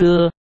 the